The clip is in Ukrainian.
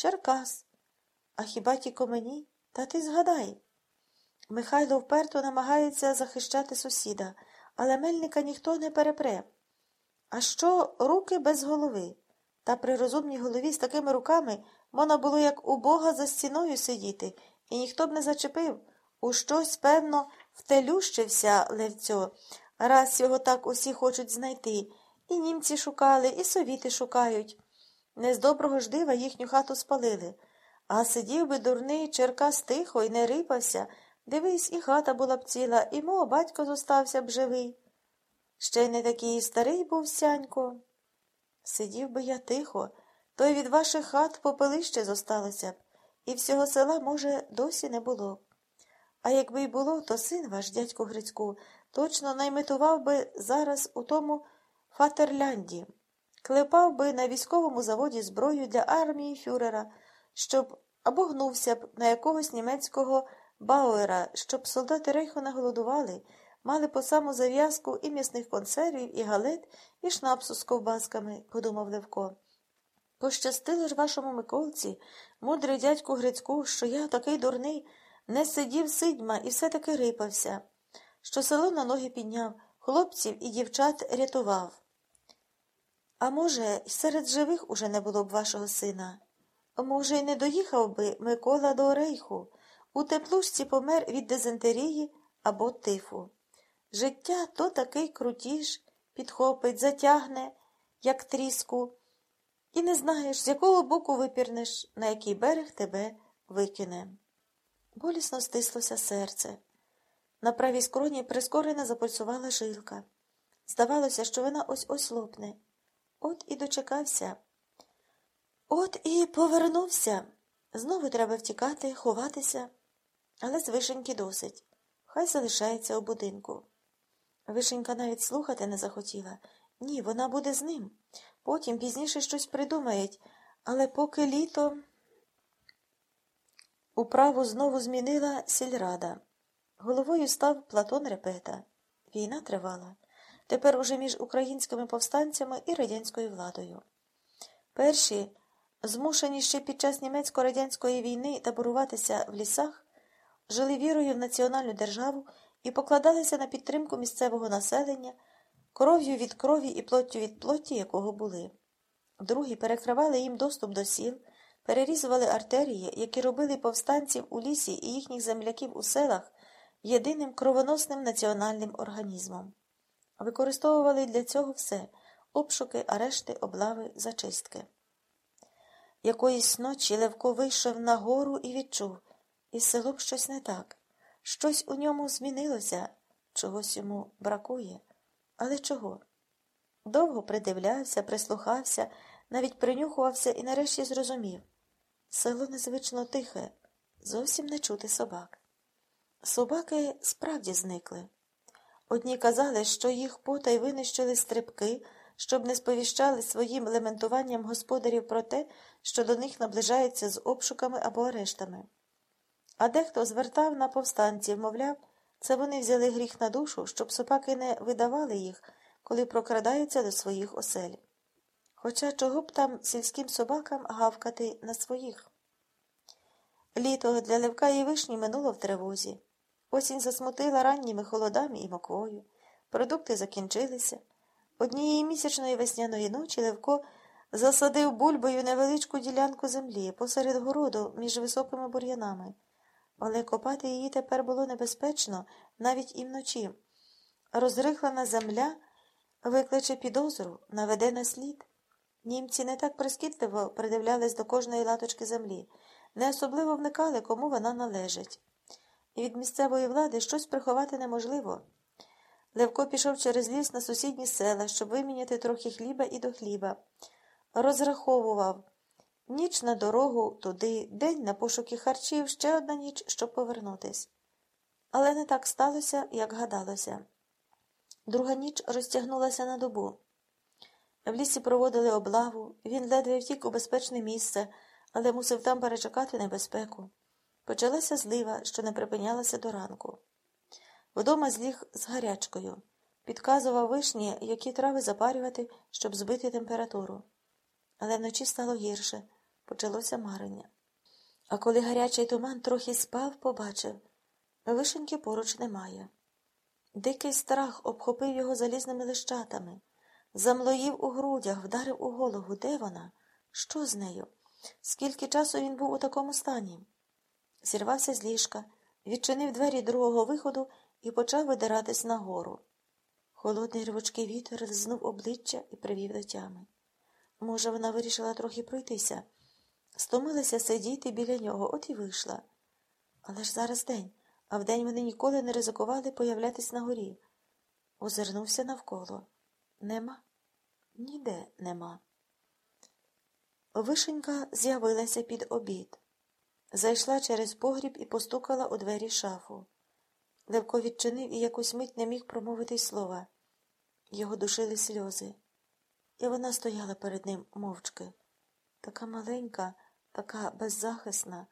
Черкас. А хіба тільки мені? Та ти згадай. Михайло вперто намагається захищати сусіда, але мельника ніхто не перепре. А що руки без голови? Та при розумній голові з такими руками можна було, як у Бога за стіною сидіти, і ніхто б не зачепив. У щось, певно, втелющився левцьо, раз його так усі хочуть знайти. І німці шукали, і совіти шукають. Не з доброго ж дива їхню хату спалили. А сидів би дурний Черкас тихо і не рипався. Дивись, і хата була б ціла, і мого батько зостався б живий. Ще й не такий старий був сянько. Сидів би я тихо, то й від ваших хат попелище зосталося б, і всього села, може, досі не було. А якби й було, то син ваш, дядько Грицьку, точно найметував би зараз у тому Фатерлянді, клепав би на військовому заводі зброю для армії фюрера, щоб або гнувся б на якогось німецького бауера, щоб солдати рейху не голодували, мали по саму зав'язку і м'ясних консервів, і галет, і шнапсу з ковбасками, подумав Левко. Пощастило ж вашому Миколці, мудрий дядьку Грицьку, що я, такий дурний, не сидів сидьма і все таки рипався, що село на ноги підняв, хлопців і дівчат рятував. А може, серед живих уже не було б вашого сина? Може, й не доїхав би Микола до Орейху, у теплушці помер від дизентерії або тифу. Життя то такий крутіж, підхопить, затягне, як тріску, і не знаєш, з якого боку випірнеш, на який берег тебе викине. Болісно стислося серце. На правій скроні прискорено запульсувала жилка. Здавалося, що вона ось ось лопне. От і дочекався. От і повернувся. Знову треба втікати, ховатися, але з вишеньки досить. Хай залишається у будинку. Вишенька навіть слухати не захотіла. Ні, вона буде з ним. Потім пізніше щось придумають, але поки літо управу знову змінила сільрада. Головою став Платон Репета. Війна тривала. Тепер уже між українськими повстанцями і радянською владою. Перші, змушені ще під час німецько-радянської війни таборуватися в лісах, жили вірою в національну державу і покладалися на підтримку місцевого населення, кров'ю від крові і плоттю від плоті, якого були. Другі перекривали їм доступ до сіл, перерізували артерії, які робили повстанців у лісі і їхніх земляків у селах єдиним кровоносним національним організмом. Використовували для цього все обшуки, арешти, облави, зачистки. Якоїсь ночі Левко вийшов на гору і відчув, із селом щось не так, щось у ньому змінилося, чогось йому бракує. Але чого? Довго придивлявся, прислухався, навіть принюхувався і нарешті зрозумів село незвично тихе, зовсім не чути собак. Собаки справді зникли. Одні казали, що їх потай винищили стрибки, щоб не сповіщали своїм лементуванням господарів про те, що до них наближається з обшуками або арештами. А дехто звертав на повстанців, мовляв, це вони взяли гріх на душу, щоб собаки не видавали їх, коли прокрадаються до своїх осель. Хоча чого б там сільським собакам гавкати на своїх. Літо для Левка і вишні минуло в тривозі. Осінь засмутила ранніми холодами і моквою. Продукти закінчилися. Однієї місячної весняної ночі Левко засадив бульбою невеличку ділянку землі посеред городу між високими бур'янами. Але копати її тепер було небезпечно навіть і вночі. Розрихлена земля викличе підозру, наведе на слід. Німці не так прискіпливо придивлялись до кожної латочки землі, не особливо вникали, кому вона належить. І від місцевої влади щось приховати неможливо. Левко пішов через ліс на сусідні села, щоб виміняти трохи хліба і до хліба. Розраховував ніч на дорогу туди, день на пошуки харчів, ще одна ніч, щоб повернутись. Але не так сталося, як гадалося. Друга ніч розтягнулася на добу. В лісі проводили облаву, він ледве втік у безпечне місце, але мусив там перечекати небезпеку. Почалася злива, що не припинялася до ранку. Вдома зліг з гарячкою, підказував вишні, які трави запарювати, щоб збити температуру. Але вночі стало гірше. почалося марення. А коли гарячий туман трохи спав, побачив вишеньки поруч немає. Дикий страх обхопив його залізними лищатами, замлоїв у грудях, вдарив у голову. Де вона? Що з нею? Скільки часу він був у такому стані? Зірвався з ліжка, відчинив двері другого виходу і почав видиратись нагору. Холодний рвучкий вітер лизнув обличчя і привів до тями. Може, вона вирішила трохи пройтися, стомилася сидіти біля нього, от і вийшла. Але ж зараз день, а вдень вони ніколи не ризикували появлятись на горі. Озирнувся навколо. Нема? Ніде нема. Вишенька з'явилася під обід. Зайшла через погріб і постукала у двері шафу. Левко відчинив і якусь мить не міг промовити слова. Його душили сльози. І вона стояла перед ним мовчки. Така маленька, така беззахисна.